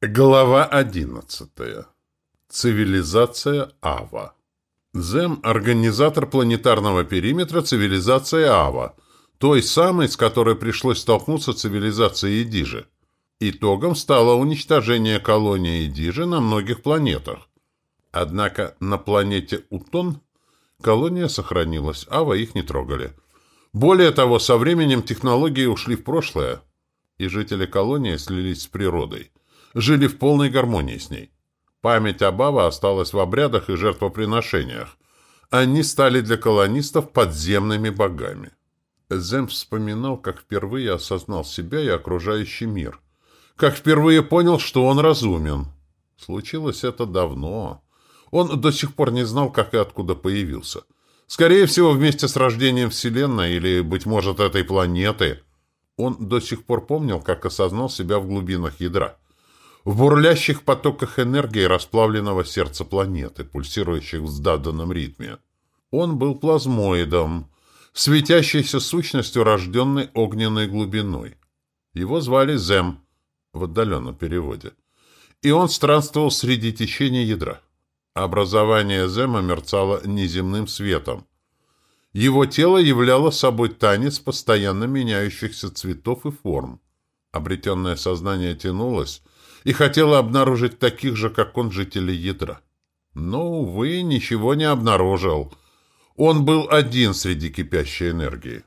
Глава 11. Цивилизация Ава. Зем – организатор планетарного периметра цивилизации Ава, той самой, с которой пришлось столкнуться цивилизации Эдижи. Итогом стало уничтожение колонии Эдижи на многих планетах. Однако на планете Утон колония сохранилась, Ава их не трогали. Более того, со временем технологии ушли в прошлое, и жители колонии слились с природой – жили в полной гармонии с ней. Память об Ава осталась в обрядах и жертвоприношениях. Они стали для колонистов подземными богами. Зем вспоминал, как впервые осознал себя и окружающий мир. Как впервые понял, что он разумен. Случилось это давно. Он до сих пор не знал, как и откуда появился. Скорее всего, вместе с рождением Вселенной или, быть может, этой планеты. Он до сих пор помнил, как осознал себя в глубинах ядра в бурлящих потоках энергии расплавленного сердца планеты, пульсирующих в сдаданном ритме. Он был плазмоидом, светящейся сущностью, рожденной огненной глубиной. Его звали Зем, в отдаленном переводе. И он странствовал среди течения ядра. Образование Зема мерцало неземным светом. Его тело являло собой танец постоянно меняющихся цветов и форм. Обретенное сознание тянулось, и хотела обнаружить таких же, как он, жителей ядра. Но, увы, ничего не обнаружил. Он был один среди кипящей энергии.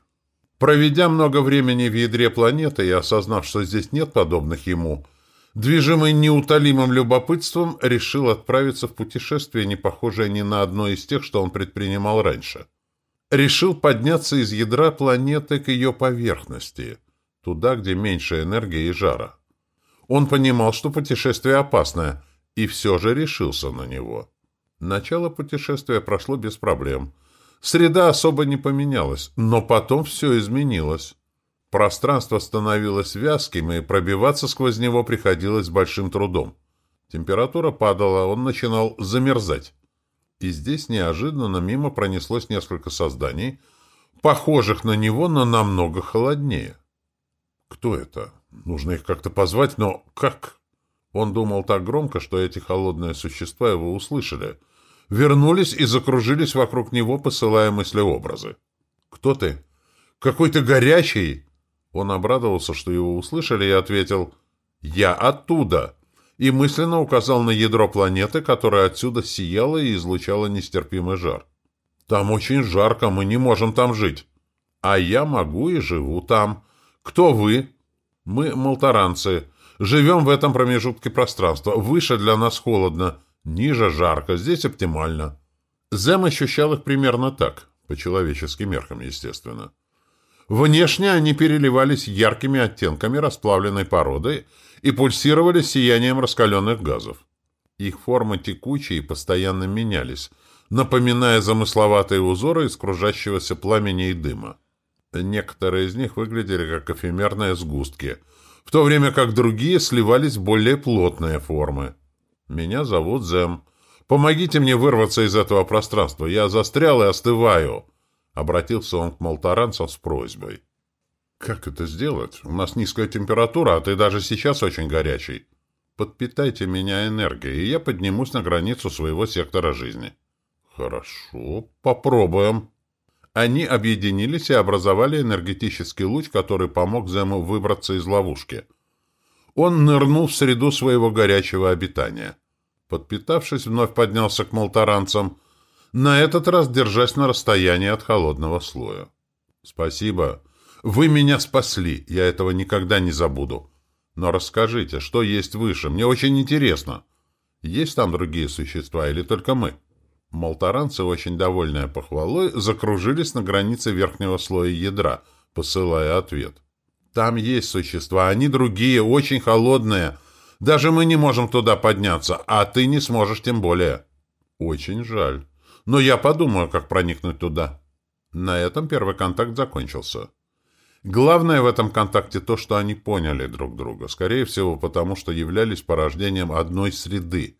Проведя много времени в ядре планеты и осознав, что здесь нет подобных ему, движимый неутолимым любопытством, решил отправиться в путешествие, не похожее ни на одно из тех, что он предпринимал раньше. Решил подняться из ядра планеты к ее поверхности, туда, где меньше энергии и жара. Он понимал, что путешествие опасное, и все же решился на него. Начало путешествия прошло без проблем. Среда особо не поменялась, но потом все изменилось. Пространство становилось вязким, и пробиваться сквозь него приходилось с большим трудом. Температура падала, он начинал замерзать. И здесь неожиданно мимо пронеслось несколько созданий, похожих на него, но намного холоднее. Кто это? Нужно их как-то позвать, но как? Он думал так громко, что эти холодные существа его услышали. Вернулись и закружились вокруг него, посылая мыслеобразы. «Кто ты?» «Какой ты горячий!» Он обрадовался, что его услышали, и ответил «Я оттуда!» и мысленно указал на ядро планеты, которое отсюда сияло и излучало нестерпимый жар. «Там очень жарко, мы не можем там жить». «А я могу и живу там. Кто вы?» Мы, молтаранцы, живем в этом промежутке пространства. Выше для нас холодно, ниже жарко, здесь оптимально. Зем ощущал их примерно так, по человеческим меркам, естественно. Внешне они переливались яркими оттенками расплавленной породы и пульсировали сиянием раскаленных газов. Их формы текучие и постоянно менялись, напоминая замысловатые узоры из кружащегося пламени и дыма. Некоторые из них выглядели как эфемерные сгустки, в то время как другие сливались в более плотные формы. «Меня зовут Зем. Помогите мне вырваться из этого пространства. Я застрял и остываю», — обратился он к молтаранцам с просьбой. «Как это сделать? У нас низкая температура, а ты даже сейчас очень горячий. Подпитайте меня энергией, и я поднимусь на границу своего сектора жизни». «Хорошо, попробуем». Они объединились и образовали энергетический луч, который помог Зему выбраться из ловушки. Он нырнул в среду своего горячего обитания. Подпитавшись, вновь поднялся к молтаранцам, на этот раз держась на расстоянии от холодного слоя. «Спасибо. Вы меня спасли. Я этого никогда не забуду. Но расскажите, что есть выше? Мне очень интересно. Есть там другие существа или только мы?» Молтаранцы, очень довольные похвалой, закружились на границе верхнего слоя ядра, посылая ответ. «Там есть существа, они другие, очень холодные. Даже мы не можем туда подняться, а ты не сможешь тем более». «Очень жаль. Но я подумаю, как проникнуть туда». На этом первый контакт закончился. Главное в этом контакте то, что они поняли друг друга, скорее всего, потому что являлись порождением одной среды,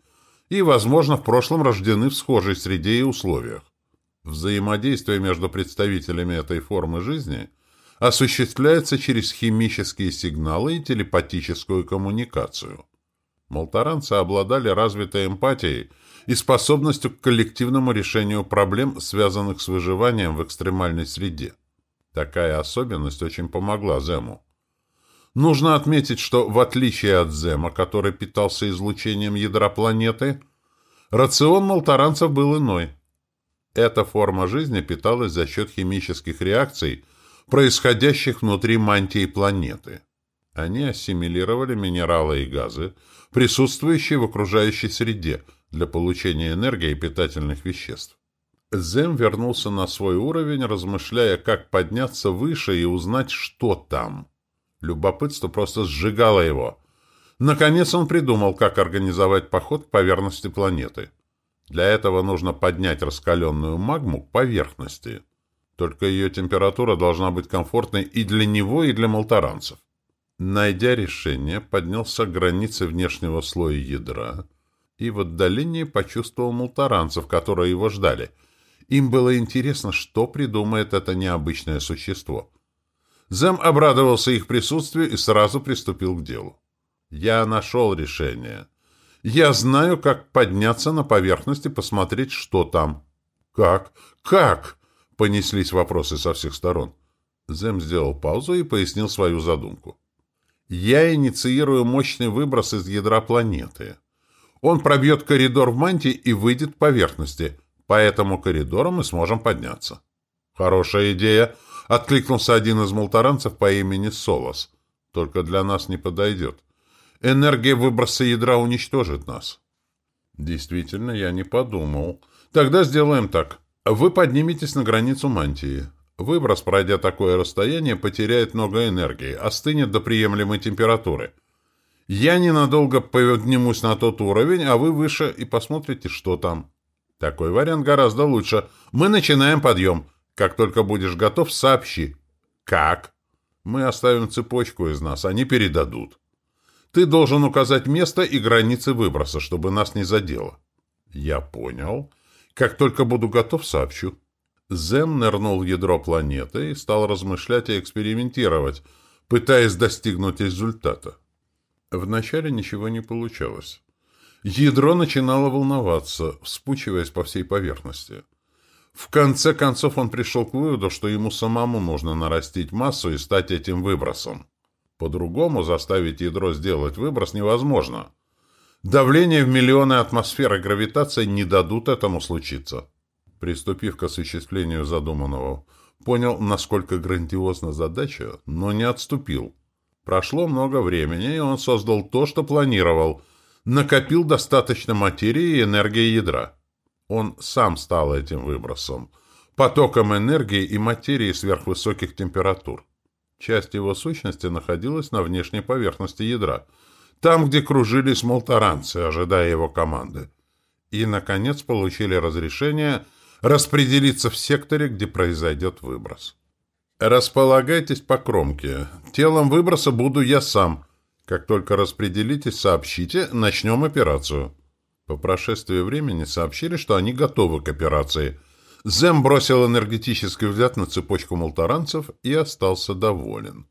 и, возможно, в прошлом рождены в схожей среде и условиях. Взаимодействие между представителями этой формы жизни осуществляется через химические сигналы и телепатическую коммуникацию. Молтаранцы обладали развитой эмпатией и способностью к коллективному решению проблем, связанных с выживанием в экстремальной среде. Такая особенность очень помогла Зему. Нужно отметить, что в отличие от Зема, который питался излучением ядра планеты, рацион молтаранцев был иной. Эта форма жизни питалась за счет химических реакций, происходящих внутри мантии планеты. Они ассимилировали минералы и газы, присутствующие в окружающей среде, для получения энергии и питательных веществ. Зем вернулся на свой уровень, размышляя, как подняться выше и узнать, что там. Любопытство просто сжигало его. Наконец он придумал, как организовать поход к поверхности планеты. Для этого нужно поднять раскаленную магму к поверхности. Только ее температура должна быть комфортной и для него, и для молтаранцев. Найдя решение, поднялся к границе внешнего слоя ядра и в отдалении почувствовал молтаранцев, которые его ждали. Им было интересно, что придумает это необычное существо. Зем обрадовался их присутствию и сразу приступил к делу. «Я нашел решение. Я знаю, как подняться на поверхность и посмотреть, что там». «Как? Как?» — понеслись вопросы со всех сторон. Зем сделал паузу и пояснил свою задумку. «Я инициирую мощный выброс из ядра планеты. Он пробьет коридор в мантии и выйдет к поверхности. По этому коридору мы сможем подняться». «Хорошая идея», Откликнулся один из молтаранцев по имени Солос. Только для нас не подойдет. Энергия выброса ядра уничтожит нас. Действительно, я не подумал. Тогда сделаем так. Вы подниметесь на границу мантии. Выброс, пройдя такое расстояние, потеряет много энергии, остынет до приемлемой температуры. Я ненадолго поднимусь на тот уровень, а вы выше и посмотрите, что там. Такой вариант гораздо лучше. Мы начинаем подъем. Как только будешь готов, сообщи. Как? Мы оставим цепочку из нас, они передадут. Ты должен указать место и границы выброса, чтобы нас не задело. Я понял. Как только буду готов, сообщу. Зем нырнул в ядро планеты и стал размышлять и экспериментировать, пытаясь достигнуть результата. Вначале ничего не получалось. Ядро начинало волноваться, вспучиваясь по всей поверхности. В конце концов он пришел к выводу, что ему самому нужно нарастить массу и стать этим выбросом. По-другому заставить ядро сделать выброс невозможно. Давление в миллионы атмосфер и гравитация не дадут этому случиться. Приступив к осуществлению задуманного, понял, насколько грандиозна задача, но не отступил. Прошло много времени, и он создал то, что планировал. Накопил достаточно материи и энергии ядра. Он сам стал этим выбросом, потоком энергии и материи сверхвысоких температур. Часть его сущности находилась на внешней поверхности ядра, там, где кружились молтаранцы, ожидая его команды. И, наконец, получили разрешение распределиться в секторе, где произойдет выброс. Располагайтесь по кромке. Телом выброса буду я сам. Как только распределитесь, сообщите, начнем операцию. По прошествии времени сообщили, что они готовы к операции. Зем бросил энергетический взгляд на цепочку молтаранцев и остался доволен.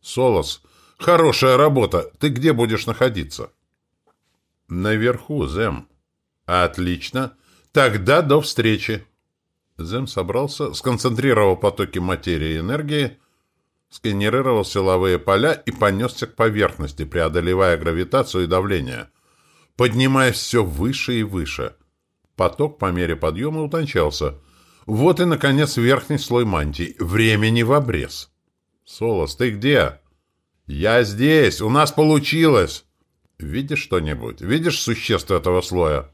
«Солос, хорошая работа! Ты где будешь находиться?» «Наверху, Зем». «Отлично! Тогда до встречи!» Зем собрался, сконцентрировал потоки материи и энергии, сканировал силовые поля и понесся к поверхности, преодолевая гравитацию и давление – поднимаясь все выше и выше. Поток по мере подъема утончался. Вот и, наконец, верхний слой мантий. Времени в обрез. «Солос, ты где?» «Я здесь! У нас получилось!» «Видишь что-нибудь? Видишь существ этого слоя?»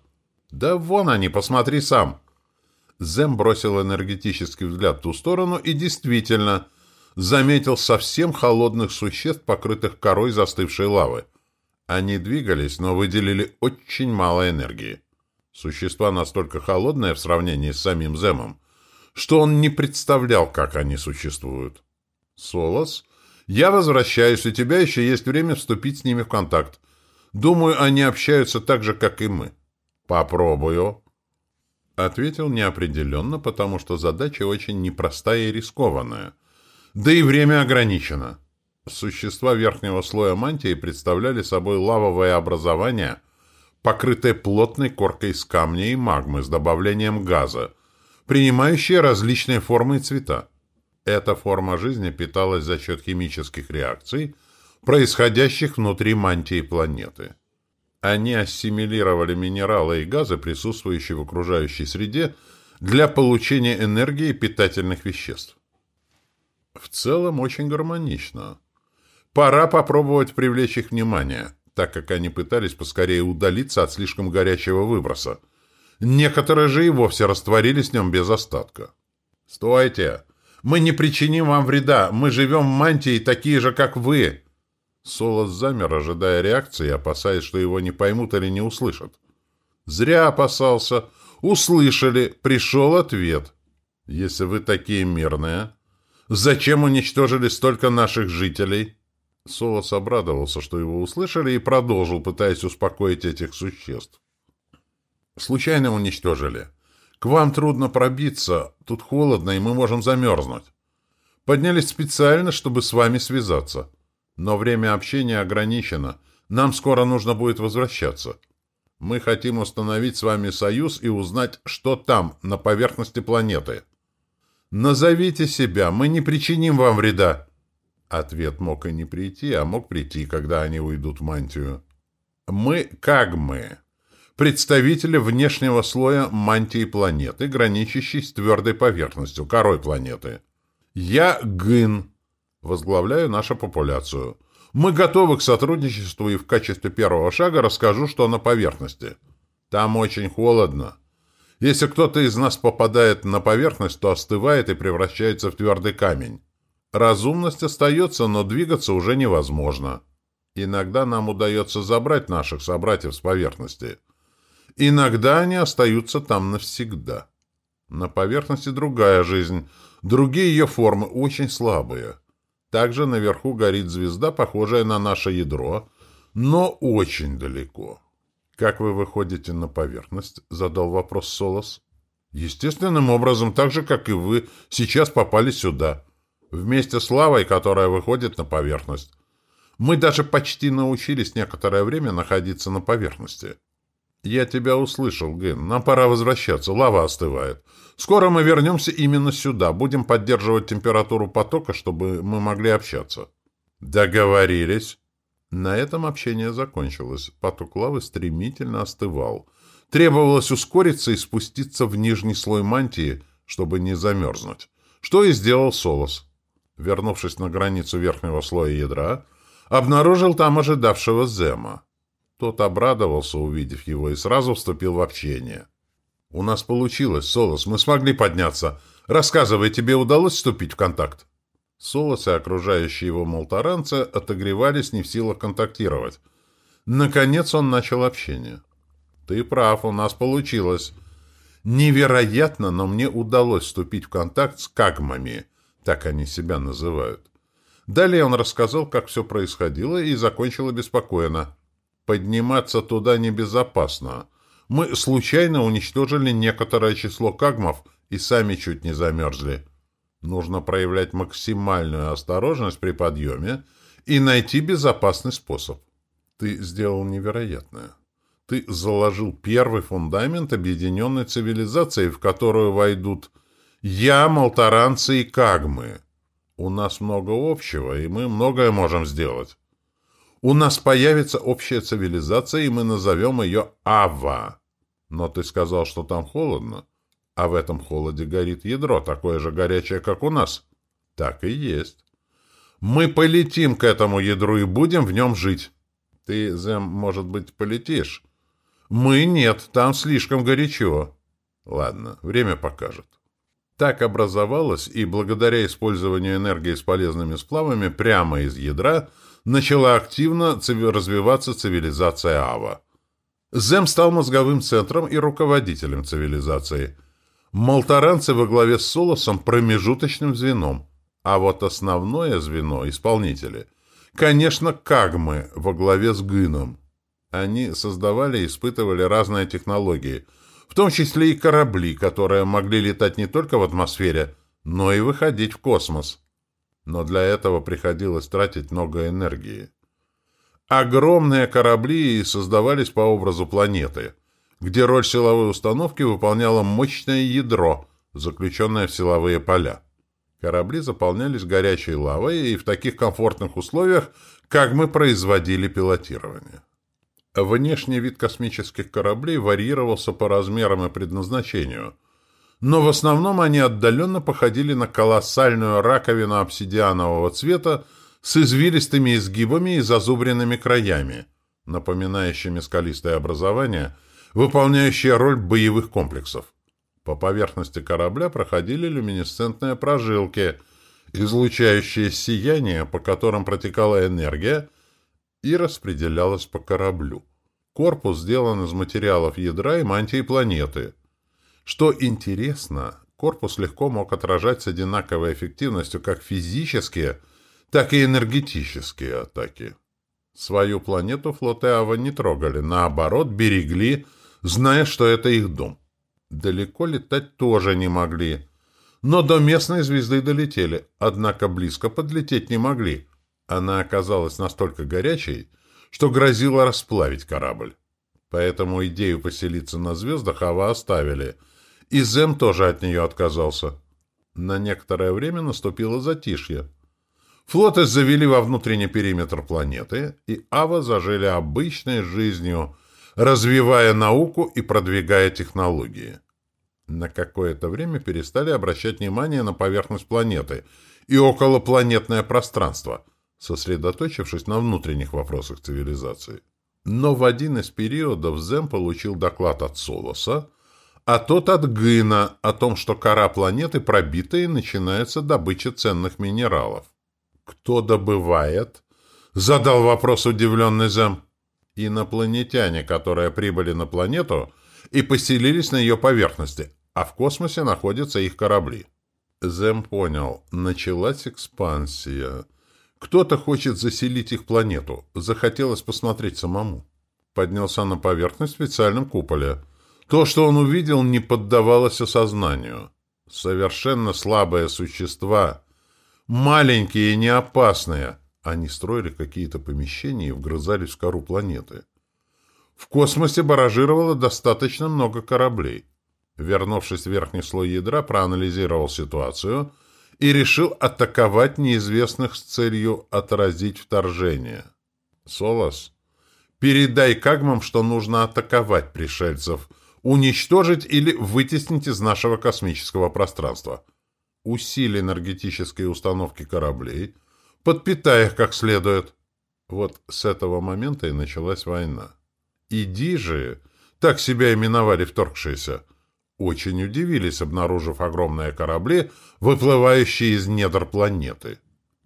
«Да вон они, посмотри сам!» Зем бросил энергетический взгляд в ту сторону и действительно заметил совсем холодных существ, покрытых корой застывшей лавы. Они двигались, но выделили очень мало энергии. Существа настолько холодные в сравнении с самим Земом, что он не представлял, как они существуют. «Солос, я возвращаюсь, у тебя еще есть время вступить с ними в контакт. Думаю, они общаются так же, как и мы». «Попробую». Ответил неопределенно, потому что задача очень непростая и рискованная. Да и время ограничено. Существа верхнего слоя мантии представляли собой лавовое образование, покрытое плотной коркой из камня и магмы с добавлением газа, принимающее различные формы и цвета. Эта форма жизни питалась за счет химических реакций, происходящих внутри мантии планеты. Они ассимилировали минералы и газы, присутствующие в окружающей среде, для получения энергии и питательных веществ. В целом очень гармонично. Пора попробовать привлечь их внимание, так как они пытались поскорее удалиться от слишком горячего выброса. Некоторые же и вовсе растворились в нем без остатка. «Стойте! Мы не причиним вам вреда! Мы живем в мантии, такие же, как вы!» Солос замер, ожидая реакции, опасаясь, что его не поймут или не услышат. Зря опасался. Услышали. Пришел ответ. Если вы такие мирные, зачем уничтожили столько наших жителей? Солос обрадовался, что его услышали, и продолжил, пытаясь успокоить этих существ. Случайно уничтожили. К вам трудно пробиться. Тут холодно, и мы можем замерзнуть. Поднялись специально, чтобы с вами связаться. Но время общения ограничено. Нам скоро нужно будет возвращаться. Мы хотим установить с вами союз и узнать, что там, на поверхности планеты. Назовите себя, мы не причиним вам вреда. Ответ мог и не прийти, а мог прийти, когда они уйдут в мантию. Мы как мы? Представители внешнего слоя мантии планеты, граничащей с твердой поверхностью, корой планеты. Я Гын, Возглавляю нашу популяцию. Мы готовы к сотрудничеству и в качестве первого шага расскажу, что на поверхности. Там очень холодно. Если кто-то из нас попадает на поверхность, то остывает и превращается в твердый камень. Разумность остается, но двигаться уже невозможно. Иногда нам удается забрать наших собратьев с поверхности. Иногда они остаются там навсегда. На поверхности другая жизнь, другие ее формы, очень слабые. Также наверху горит звезда, похожая на наше ядро, но очень далеко. «Как вы выходите на поверхность?» — задал вопрос Солос. «Естественным образом, так же, как и вы, сейчас попали сюда. Вместе с лавой, которая выходит на поверхность. Мы даже почти научились некоторое время находиться на поверхности». «Я тебя услышал, Ген. Нам пора возвращаться. Лава остывает. Скоро мы вернемся именно сюда. Будем поддерживать температуру потока, чтобы мы могли общаться». «Договорились». На этом общение закончилось. Поток лавы стремительно остывал. Требовалось ускориться и спуститься в нижний слой мантии, чтобы не замерзнуть. Что и сделал Солос. Вернувшись на границу верхнего слоя ядра, обнаружил там ожидавшего Зема. Тот обрадовался, увидев его, и сразу вступил в общение. «У нас получилось, Солос, мы смогли подняться. Рассказывай, тебе удалось вступить в контакт?» Солос и окружающие его молтаранцы отогревались не в силах контактировать. Наконец он начал общение. «Ты прав, у нас получилось. Невероятно, но мне удалось вступить в контакт с кагмами, так они себя называют. Далее он рассказал, как все происходило, и закончил обеспокоенно. Подниматься туда небезопасно. Мы случайно уничтожили некоторое число кагмов и сами чуть не замерзли. Нужно проявлять максимальную осторожность при подъеме и найти безопасный способ. Ты сделал невероятное. Ты заложил первый фундамент объединенной цивилизации, в которую войдут я, молтаранцы и кагмы. У нас много общего, и мы многое можем сделать. У нас появится общая цивилизация, и мы назовем ее Ава. Но ты сказал, что там холодно. А в этом холоде горит ядро, такое же горячее, как у нас. Так и есть. Мы полетим к этому ядру и будем в нем жить. Ты, Зем, может быть, полетишь? Мы нет, там слишком горячо. Ладно, время покажет. Так образовалось, и благодаря использованию энергии с полезными сплавами прямо из ядра – начала активно развиваться цивилизация Ава. Зем стал мозговым центром и руководителем цивилизации. Молтаранцы во главе с Солосом промежуточным звеном, а вот основное звено, исполнители, конечно, Кагмы во главе с Гыном. Они создавали и испытывали разные технологии, в том числе и корабли, которые могли летать не только в атмосфере, но и выходить в космос. Но для этого приходилось тратить много энергии. Огромные корабли создавались по образу планеты, где роль силовой установки выполняло мощное ядро, заключенное в силовые поля. Корабли заполнялись горячей лавой и в таких комфортных условиях, как мы производили пилотирование. Внешний вид космических кораблей варьировался по размерам и предназначению, но в основном они отдаленно походили на колоссальную раковину обсидианового цвета с извилистыми изгибами и зазубренными краями, напоминающими скалистое образование, выполняющее роль боевых комплексов. По поверхности корабля проходили люминесцентные прожилки, излучающие сияние, по которым протекала энергия и распределялась по кораблю. Корпус сделан из материалов ядра и мантии планеты. Что интересно, корпус легко мог отражать с одинаковой эффективностью как физические, так и энергетические атаки. Свою планету флоты Ава не трогали, наоборот, берегли, зная, что это их дом. Далеко летать тоже не могли. Но до местной звезды долетели, однако близко подлететь не могли. Она оказалась настолько горячей, что грозила расплавить корабль. Поэтому идею поселиться на звездах Ава оставили, и Зем тоже от нее отказался. На некоторое время наступило затишье. Флоты завели во внутренний периметр планеты, и Ава зажили обычной жизнью, развивая науку и продвигая технологии. На какое-то время перестали обращать внимание на поверхность планеты и околопланетное пространство, сосредоточившись на внутренних вопросах цивилизации. Но в один из периодов Зем получил доклад от Солоса, а тот от Гына о том, что кора планеты пробита и начинается добыча ценных минералов. «Кто добывает?» — задал вопрос удивленный Зем. «Инопланетяне, которые прибыли на планету и поселились на ее поверхности, а в космосе находятся их корабли». Зем понял. Началась экспансия. Кто-то хочет заселить их планету. Захотелось посмотреть самому. Поднялся на поверхность в специальном куполе. То, что он увидел, не поддавалось осознанию. Совершенно слабые существа. Маленькие и не опасные. Они строили какие-то помещения и вгрызались в кору планеты. В космосе баражировало достаточно много кораблей. Вернувшись в верхний слой ядра, проанализировал ситуацию и решил атаковать неизвестных с целью отразить вторжение. «Солос, передай Кагмам, что нужно атаковать пришельцев, уничтожить или вытеснить из нашего космического пространства. Усили энергетические установки кораблей, подпитай их как следует». Вот с этого момента и началась война. «Иди же!» Так себя именовали вторгшиеся очень удивились, обнаружив огромные корабли, выплывающие из недр планеты.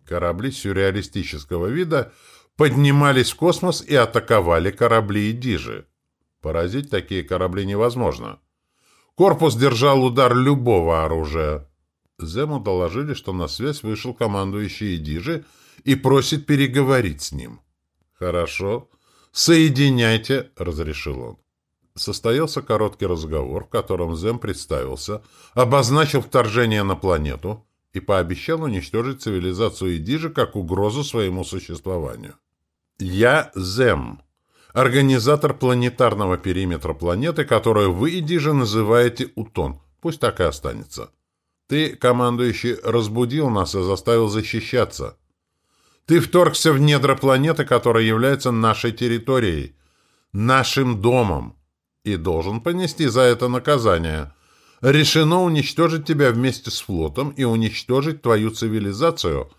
Корабли сюрреалистического вида поднимались в космос и атаковали корабли и дижи. Поразить такие корабли невозможно. Корпус держал удар любого оружия. Зему доложили, что на связь вышел командующий Идижи и просит переговорить с ним. «Хорошо. Соединяйте», — разрешил он. Состоялся короткий разговор, в котором Зем представился, обозначил вторжение на планету и пообещал уничтожить цивилизацию Идижи как угрозу своему существованию. «Я Зем, организатор планетарного периметра планеты, которую вы, Идижи, называете Утон. Пусть так и останется. Ты, командующий, разбудил нас и заставил защищаться. Ты вторгся в недра планеты, которая является нашей территорией, нашим домом и должен понести за это наказание. Решено уничтожить тебя вместе с флотом и уничтожить твою цивилизацию,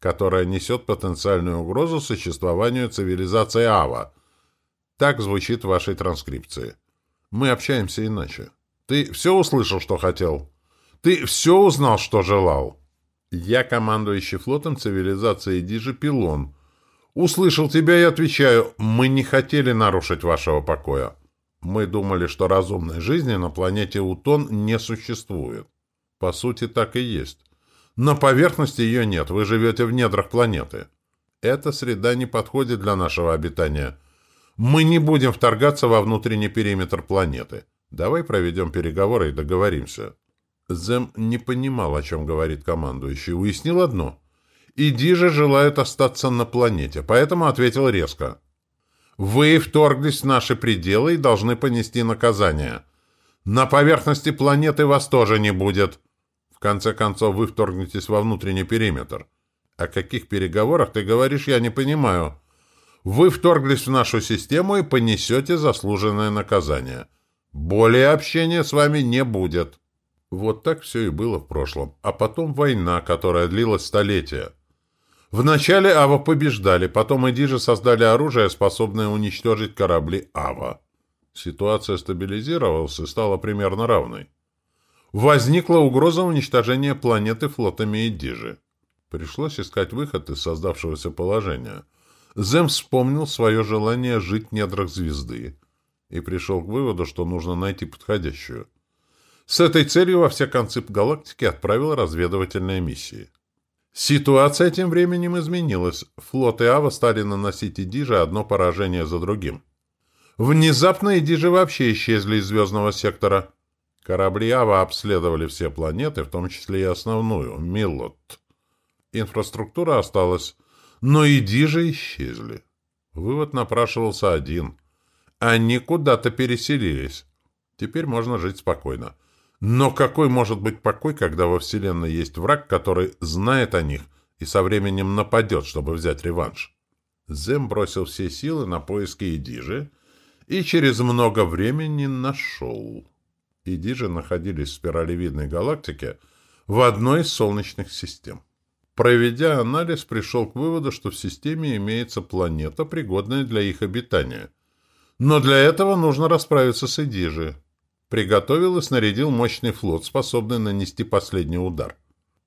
которая несет потенциальную угрозу существованию цивилизации Ава. Так звучит в вашей транскрипции. Мы общаемся иначе. Ты все услышал, что хотел? Ты все узнал, что желал? Я командующий флотом цивилизации Дижи Пилон. Услышал тебя и отвечаю, мы не хотели нарушить вашего покоя. Мы думали, что разумной жизни на планете Утон не существует. По сути, так и есть. На поверхности ее нет, вы живете в недрах планеты. Эта среда не подходит для нашего обитания. Мы не будем вторгаться во внутренний периметр планеты. Давай проведем переговоры и договоримся. Зем не понимал, о чем говорит командующий. Уяснил одно. Иди же желают остаться на планете, поэтому ответил резко. Вы вторглись в наши пределы и должны понести наказание. На поверхности планеты вас тоже не будет. В конце концов, вы вторгнетесь во внутренний периметр. О каких переговорах ты говоришь, я не понимаю. Вы вторглись в нашу систему и понесете заслуженное наказание. Более общения с вами не будет. Вот так все и было в прошлом. А потом война, которая длилась столетия. Вначале Ава побеждали, потом Эдижи создали оружие, способное уничтожить корабли Ава. Ситуация стабилизировалась и стала примерно равной. Возникла угроза уничтожения планеты флотами Эдижи. Пришлось искать выход из создавшегося положения. Зем вспомнил свое желание жить в недрах звезды и пришел к выводу, что нужно найти подходящую. С этой целью во все концы галактики отправил разведывательные миссии. Ситуация тем временем изменилась. Флоты Ава стали наносить Идижи одно поражение за другим. Внезапно Идижи вообще исчезли из звездного сектора. Корабли Ава обследовали все планеты, в том числе и основную, Миллот. Инфраструктура осталась, но иди же исчезли. Вывод напрашивался один. Они куда-то переселились. Теперь можно жить спокойно. Но какой может быть покой, когда во Вселенной есть враг, который знает о них и со временем нападет, чтобы взять реванш? Зем бросил все силы на поиски Идижи и через много времени нашел. Идижи находились в спиралевидной галактике в одной из солнечных систем. Проведя анализ, пришел к выводу, что в системе имеется планета, пригодная для их обитания. Но для этого нужно расправиться с Эдижи. Приготовил и снарядил мощный флот, способный нанести последний удар.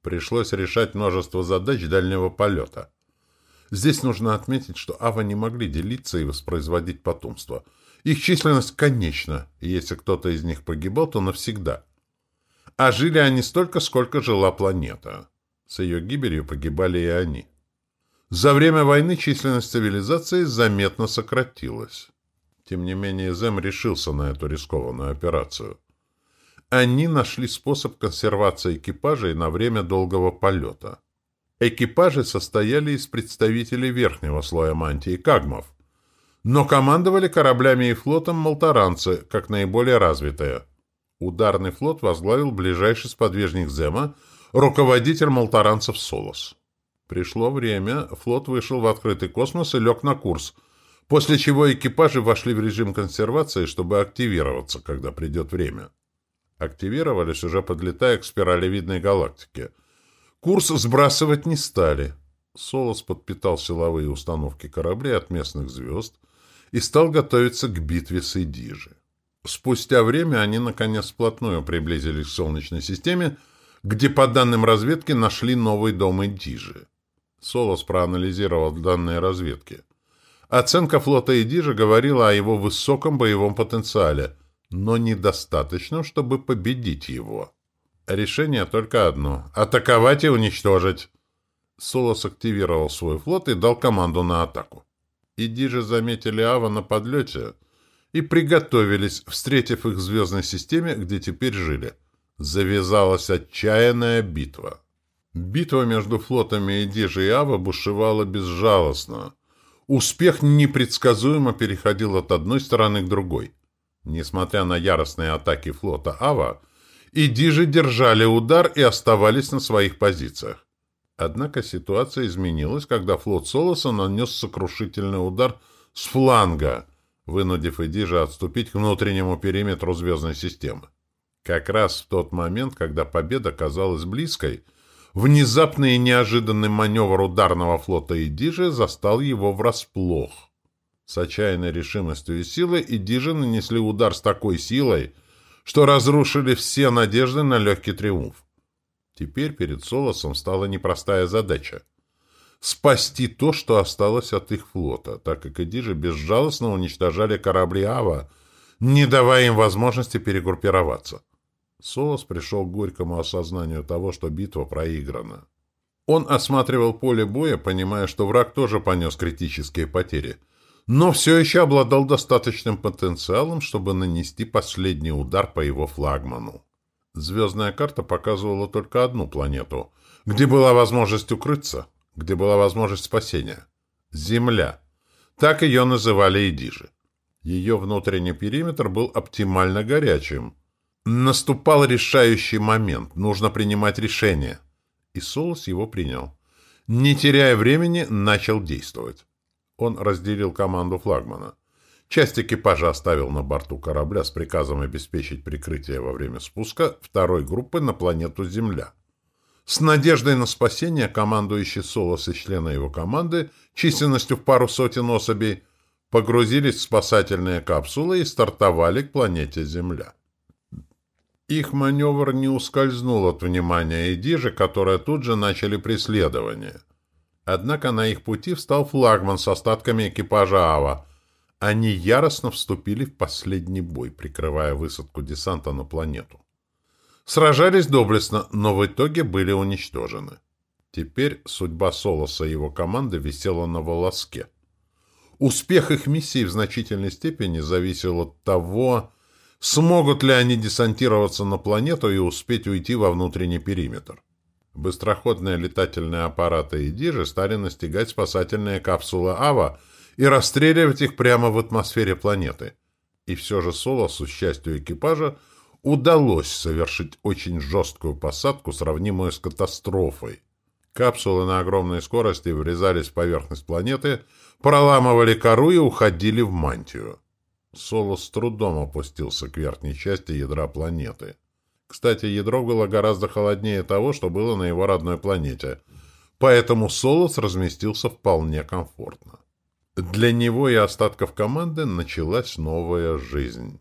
Пришлось решать множество задач дальнего полета. Здесь нужно отметить, что Ава не могли делиться и воспроизводить потомство. Их численность конечна, и если кто-то из них погибал, то навсегда. А жили они столько, сколько жила планета. С ее гибелью погибали и они. За время войны численность цивилизации заметно сократилась. Тем не менее, Зем решился на эту рискованную операцию. Они нашли способ консервации экипажей на время долгого полета. Экипажи состояли из представителей верхнего слоя мантии кагмов, но командовали кораблями и флотом молтаранцы, как наиболее развитые. Ударный флот возглавил ближайший сподвижник Зема – руководитель молтаранцев Солос. Пришло время, флот вышел в открытый космос и лег на курс, после чего экипажи вошли в режим консервации, чтобы активироваться, когда придет время. Активировались, уже подлетая к спиралевидной галактике. Курс сбрасывать не стали. Солос подпитал силовые установки кораблей от местных звезд и стал готовиться к битве с Эдижи. Спустя время они, наконец, вплотную приблизились к Солнечной системе, где, по данным разведки, нашли новый дом Эдижи. Солос проанализировал данные разведки. Оценка флота Эдижи говорила о его высоком боевом потенциале, но недостаточно, чтобы победить его. Решение только одно — атаковать и уничтожить. Солос активировал свой флот и дал команду на атаку. Идижи заметили Ава на подлете и приготовились, встретив их в звездной системе, где теперь жили — завязалась отчаянная битва. Битва между флотами Эдижи и Ава бушевала безжалостно. Успех непредсказуемо переходил от одной стороны к другой. Несмотря на яростные атаки флота Ава, Эдижи держали удар и оставались на своих позициях. Однако ситуация изменилась, когда флот Солоса нанес сокрушительный удар с фланга, вынудив Эдижи отступить к внутреннему периметру звездной системы. Как раз в тот момент, когда победа казалась близкой, внезапный и неожиданный маневр ударного флота Идижи застал его врасплох. С отчаянной решимостью и силой Идижи нанесли удар с такой силой, что разрушили все надежды на легкий триумф. Теперь перед Солосом стала непростая задача — спасти то, что осталось от их флота, так как Эдижи безжалостно уничтожали корабли Ава, не давая им возможности перегруппироваться. Солос пришел к горькому осознанию того, что битва проиграна. Он осматривал поле боя, понимая, что враг тоже понес критические потери, но все еще обладал достаточным потенциалом, чтобы нанести последний удар по его флагману. Звездная карта показывала только одну планету, где была возможность укрыться где была возможность спасения. Земля. Так ее называли Эдижи. Ее внутренний периметр был оптимально горячим. Наступал решающий момент. Нужно принимать решение. И Солос его принял. Не теряя времени, начал действовать. Он разделил команду флагмана. Часть экипажа оставил на борту корабля с приказом обеспечить прикрытие во время спуска второй группы на планету Земля. С надеждой на спасение командующий Солос и члены его команды численностью в пару сотен особей погрузились в спасательные капсулы и стартовали к планете Земля. Их маневр не ускользнул от внимания Эдижи, которые тут же начали преследование. Однако на их пути встал флагман с остатками экипажа Ава. Они яростно вступили в последний бой, прикрывая высадку десанта на планету. Сражались доблестно, но в итоге были уничтожены. Теперь судьба Солоса и его команды висела на волоске. Успех их миссии в значительной степени зависел от того, смогут ли они десантироваться на планету и успеть уйти во внутренний периметр. Быстроходные летательные аппараты Идижи стали настигать спасательные капсулы Ава и расстреливать их прямо в атмосфере планеты. И все же Солосу, счастью экипажа, удалось совершить очень жесткую посадку, сравнимую с катастрофой. Капсулы на огромной скорости врезались в поверхность планеты, проламывали кору и уходили в мантию. Соло с трудом опустился к верхней части ядра планеты. Кстати, ядро было гораздо холоднее того, что было на его родной планете, поэтому Солос разместился вполне комфортно. Для него и остатков команды началась новая жизнь.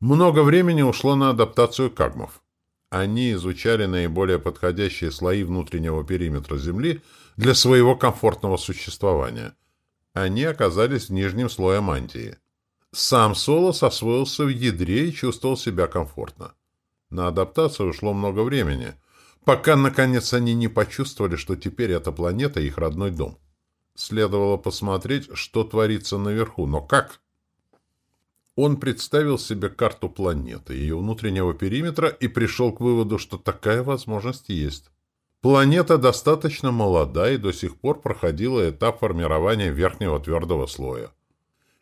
Много времени ушло на адаптацию кагмов. Они изучали наиболее подходящие слои внутреннего периметра Земли для своего комфортного существования. Они оказались в нижнем слое мантии. Сам Солос освоился в ядре и чувствовал себя комфортно. На адаптацию ушло много времени, пока, наконец, они не почувствовали, что теперь эта планета — их родной дом. Следовало посмотреть, что творится наверху, но как? Он представил себе карту планеты, ее внутреннего периметра и пришел к выводу, что такая возможность есть. Планета достаточно молода и до сих пор проходила этап формирования верхнего твердого слоя.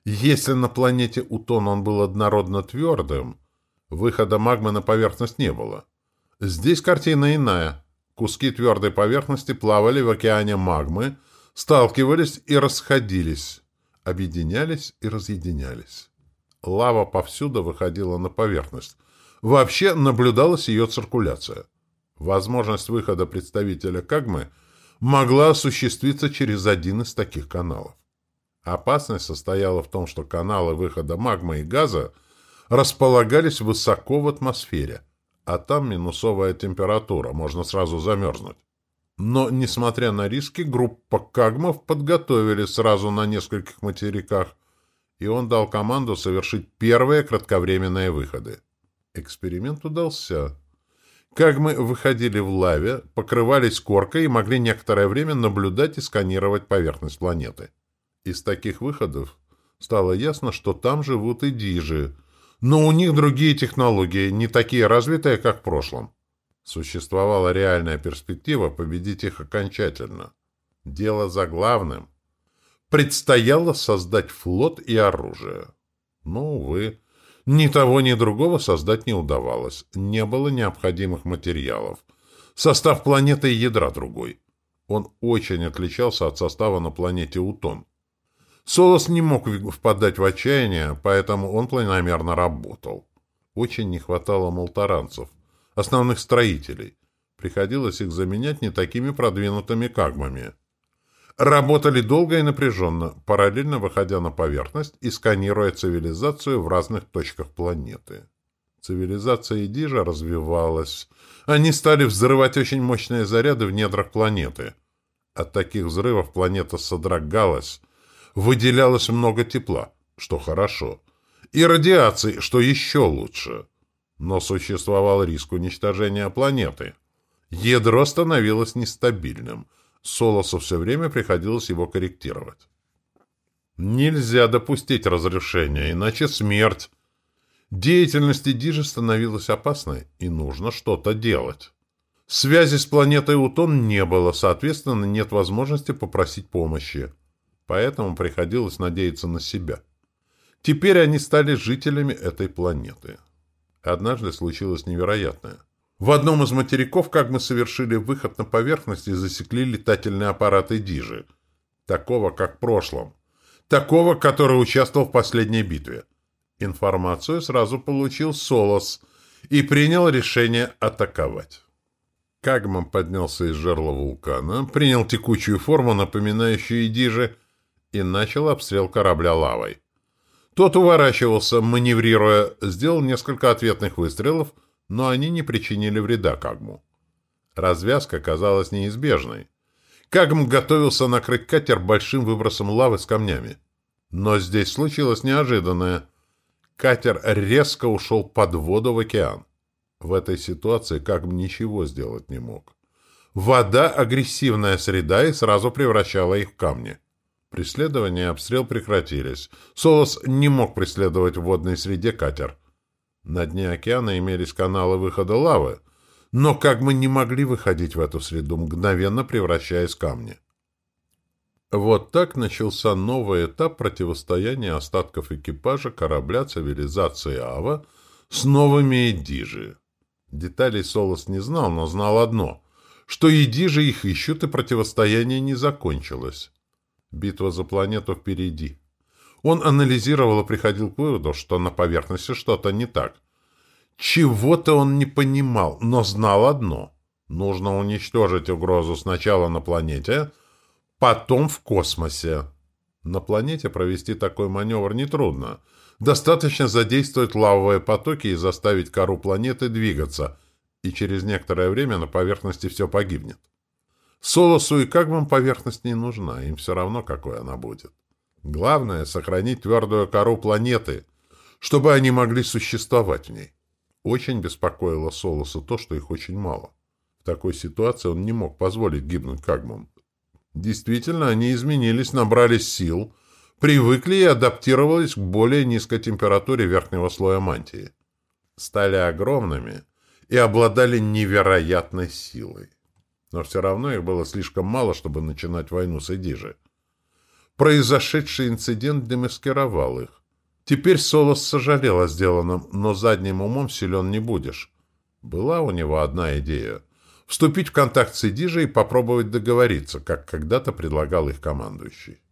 Если на планете Утон он был однородно твердым, выхода магмы на поверхность не было. Здесь картина иная. Куски твердой поверхности плавали в океане магмы, сталкивались и расходились, объединялись и разъединялись. Лава повсюду выходила на поверхность. Вообще наблюдалась ее циркуляция. Возможность выхода представителя Кагмы могла осуществиться через один из таких каналов. Опасность состояла в том, что каналы выхода магмы и газа располагались высоко в атмосфере, а там минусовая температура, можно сразу замерзнуть. Но, несмотря на риски, группа Кагмов подготовили сразу на нескольких материках и он дал команду совершить первые кратковременные выходы. Эксперимент удался. Как мы выходили в лаве, покрывались коркой и могли некоторое время наблюдать и сканировать поверхность планеты. Из таких выходов стало ясно, что там живут и дижи, но у них другие технологии, не такие развитые, как в прошлом. Существовала реальная перспектива победить их окончательно. Дело за главным предстояло создать флот и оружие. Но, увы, ни того, ни другого создать не удавалось. Не было необходимых материалов. Состав планеты и ядра другой. Он очень отличался от состава на планете Утон. Солос не мог впадать в отчаяние, поэтому он планомерно работал. Очень не хватало молторанцев, основных строителей. Приходилось их заменять не такими продвинутыми кагмами. Работали долго и напряженно, параллельно выходя на поверхность и сканируя цивилизацию в разных точках планеты. Цивилизация Идижа развивалась. Они стали взрывать очень мощные заряды в недрах планеты. От таких взрывов планета содрогалась. Выделялось много тепла, что хорошо. И радиации, что еще лучше. Но существовал риск уничтожения планеты. Ядро становилось нестабильным — Солосу все время приходилось его корректировать. Нельзя допустить разрушения, иначе смерть. Деятельность Дижи становилась опасной, и нужно что-то делать. Связи с планетой Утон не было, соответственно, нет возможности попросить помощи. Поэтому приходилось надеяться на себя. Теперь они стали жителями этой планеты. Однажды случилось невероятное. В одном из материков как мы совершили выход на поверхность и засекли летательные аппараты Дижи. Такого, как в прошлом. Такого, который участвовал в последней битве. Информацию сразу получил Солос и принял решение атаковать. Кагман поднялся из жерла вулкана, принял текучую форму, напоминающую Дижи, и начал обстрел корабля лавой. Тот уворачивался, маневрируя, сделал несколько ответных выстрелов — но они не причинили вреда Кагму. Развязка казалась неизбежной. Кагм готовился накрыть катер большим выбросом лавы с камнями. Но здесь случилось неожиданное. Катер резко ушел под воду в океан. В этой ситуации Кагм ничего сделать не мог. Вода — агрессивная среда и сразу превращала их в камни. Преследование и обстрел прекратились. Солос не мог преследовать в водной среде катер. На дне океана имелись каналы выхода лавы, но как мы не могли выходить в эту среду, мгновенно превращаясь в камни. Вот так начался новый этап противостояния остатков экипажа корабля цивилизации Ава с новыми Эдижи. Деталей Солос не знал, но знал одно, что Эдижи их ищут, и противостояние не закончилось. Битва за планету впереди. Он анализировал и приходил к выводу, что на поверхности что-то не так. Чего-то он не понимал, но знал одно. Нужно уничтожить угрозу сначала на планете, потом в космосе. На планете провести такой маневр нетрудно. Достаточно задействовать лавовые потоки и заставить кору планеты двигаться, и через некоторое время на поверхности все погибнет. Солосу и как вам поверхность не нужна, им все равно, какой она будет. Главное — сохранить твердую кору планеты, чтобы они могли существовать в ней. Очень беспокоило Солоса то, что их очень мало. В такой ситуации он не мог позволить гибнуть Кагмам. Действительно, они изменились, набрались сил, привыкли и адаптировались к более низкой температуре верхнего слоя мантии. Стали огромными и обладали невероятной силой. Но все равно их было слишком мало, чтобы начинать войну с Эдижи. Произошедший инцидент демаскировал их. Теперь Солос сожалел о сделанном, но задним умом силен не будешь. Была у него одна идея — вступить в контакт с Эдижей и попробовать договориться, как когда-то предлагал их командующий.